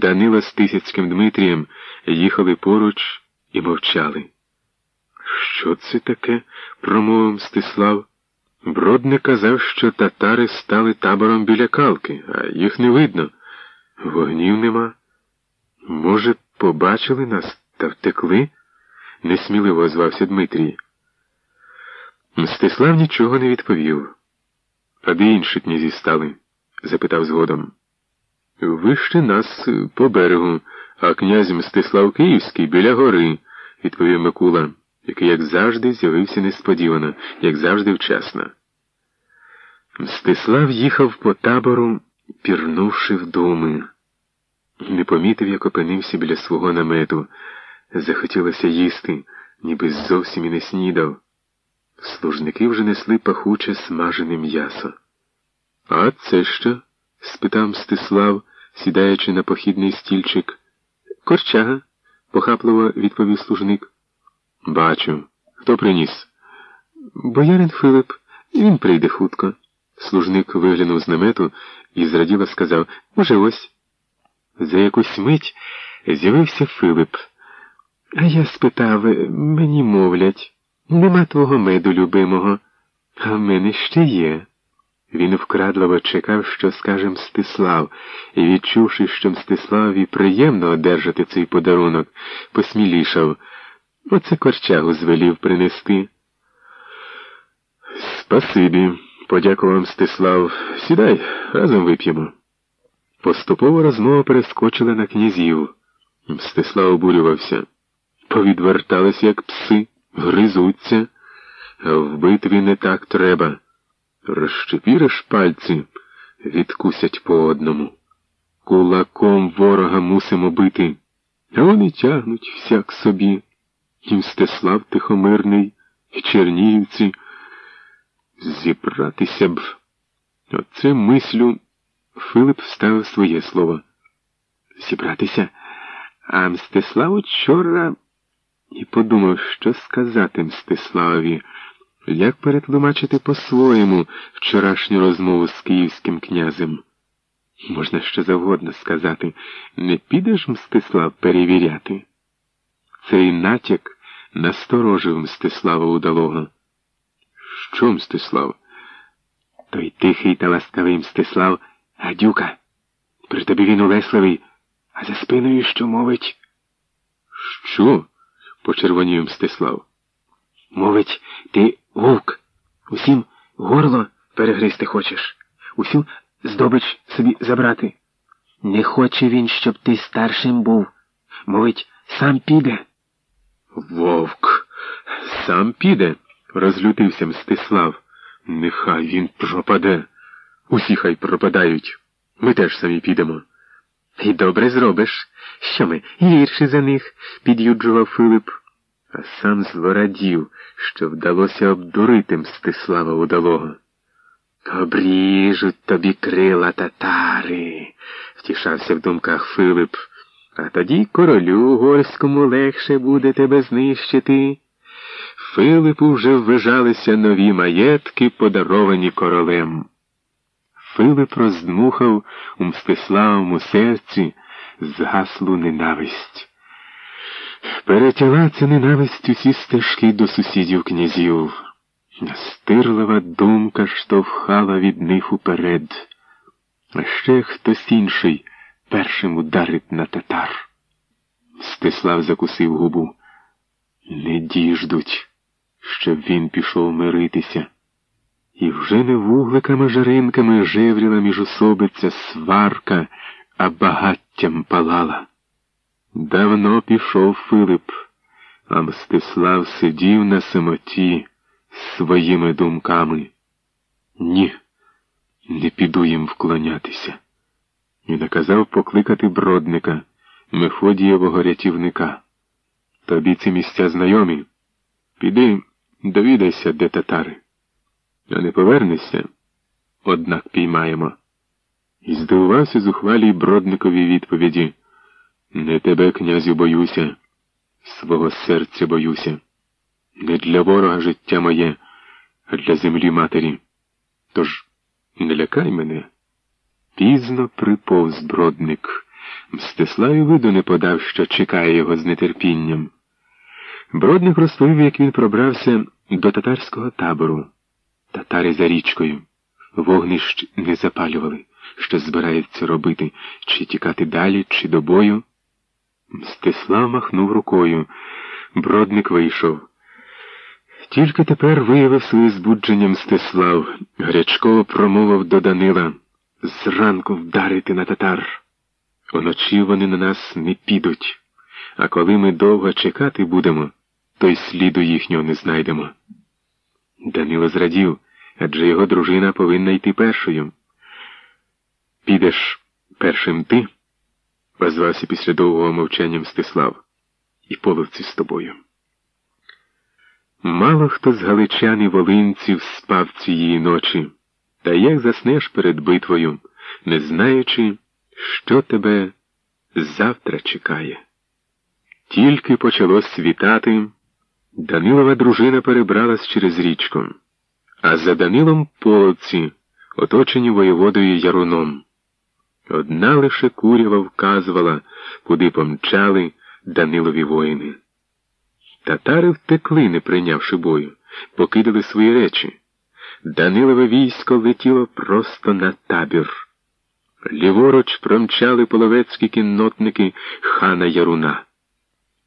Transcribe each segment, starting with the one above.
Данила з Тисяцьким Дмитрієм їхали поруч і мовчали. Що це таке? промовив Мстислав. Бродник казав, що татари стали табором біля калки, а їх не видно. Вогнів нема. Може, побачили нас та втекли? несміливо озвався Дмитрій. Мстислав нічого не відповів. А де інші князі стали? запитав згодом. Вище нас по берегу, а князь Мстислав Київський біля гори, відповів Микула, який, як завжди, з'явився несподівано, як завжди вчасно. Мстислав їхав по табору, пірнувши в думи. Не помітив, як опинився біля свого намету. Захотілося їсти, ніби зовсім і не снідав. Служники вже несли пахуче смажене м'ясо. А це що? спитав Мстислав, сідаючи на похідний стільчик. Корчага, похапливо відповів служник. Бачу. Хто приніс? Боярин Филип, він прийде хутко. Служник виглянув з намету і зраділо сказав Може, ось. За якусь мить з'явився Филип. А я спитав, мені мовлять, нема твого меду любимого, а в мене ще є. Він вкрадливо чекав, що скаже Мстислав, і, відчувши, що Мстиславі приємно одержати цей подарунок, посмілішав. Оце корчагу звелів принести. Спасибі, подякував Мстислав. Сідай, разом вип'ємо. Поступово розмова перескочила на князів. Мстислав обурювався. Повідвертались, як пси, гризуться, в битві не так треба. Розщепіриш пальці, відкусять по одному. Кулаком ворога мусимо бити, а вони тягнуть всяк собі. І Мстислав Тихомирний, і Чернігівці. Зібратися б. Оце мислю. Филип вставив своє слово. Зібратися. А Мстислав учора і подумав, що сказати Мстиславові, як перетлумачити по-своєму вчорашню розмову з київським князем. Можна що завгодно сказати, не підеш Мстислав перевіряти. Цей натяк насторожив Мстислава удалого. Що, Мстислав? Той тихий та ласкавий Мстислав гадюка. При тобі він улесливий, а за спиною що мовить? Що? почервонів Мстислав. Мовить, ти перегризти хочеш, усю здобич собі забрати. Не хоче він, щоб ти старшим був. Мовить, сам піде. Вовк, сам піде, розлютився Мстислав. Нехай він пропаде. Усі хай пропадають. Ми теж самі підемо. І добре зробиш, що ми гірші за них, під'юджував Филип, а сам злорадів, що вдалося обдурити Мстислава удалого. Обріжуть тобі крила татари, втішався в думках Филип. А тоді королю горському легше буде тебе знищити. Филипу вже ввижалися нові маєтки, подаровані королем. Филип роздмухав у Мстиславому серці згаслу ненависть. Перетяла ця ненависть усі стежки до сусідів князів. Настирлива думка штовхала від них уперед, а ще хтось інший першим ударить на татар. Стислав закусив губу. Не діждуть, щоб він пішов миритися. І вже не вугликами жаринками жевріла міжособиця сварка, а багаттям палала. Давно пішов Филип, а Мстислав сидів на самоті своїми думками. Ні, не піду їм вклонятися. І наказав покликати бродника, Мефодієвого рятівника. Тобі ці місця знайомі. Піди, довідайся, де татари. А не повернешся, однак піймаємо. І здивувався зухвалій бродниковій відповіді. Не тебе, князю, боюся, свого серця боюся. Не для ворога життя моє, а для землі матері. Тож не лякай мене. Пізно приповз бродник, Мстислав і виду не подав, що чекає його з нетерпінням. Бродник розповів, як він пробрався до татарського табору. Татари за річкою. Вогнищ не запалювали, що збирається робити, чи тікати далі, чи до бою. Мстислав махнув рукою. Бродник вийшов. Тільки тепер виявив своє збудження Мстислав, гарячково промовив до Данила зранку вдарити на татар. Уночі вони на нас не підуть, а коли ми довго чекати будемо, то й сліду їхнього не знайдемо. Данило зрадів, адже його дружина повинна йти першою. Підеш першим ти, озвався після довгого мовчання Мстислав, і половці з тобою. Мало хто з галичан і волинців спав цієї ночі, та як заснеш перед битвою, не знаючи, що тебе завтра чекає. Тільки почало світати, Данилова дружина перебралась через річку, а за Данилом половці, оточені воєводою Яруном. Одна лише курява вказувала, куди помчали Данилові воїни. Татари втекли, не прийнявши бою, покидали свої речі. Данилове військо летіло просто на табір. Ліворуч промчали половецькі кіннотники хана Яруна.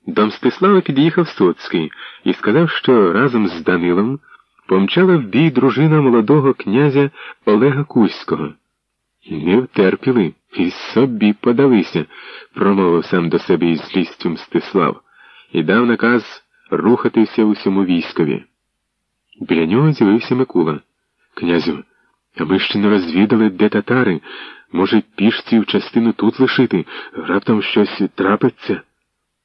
До Мстислава під'їхав Соцький і сказав, що разом з Данилом помчала в бій дружина молодого князя Олега Кузького. Не втерпіли і собі подалися, промовив сам до себе із злістю Мстислав, і дав наказ рухатися усьому військові. Біля нього з'явився Микула. Князю, а ми ще не розвідали, де татари. Може, пішці в частину тут лишити, раптом щось трапиться.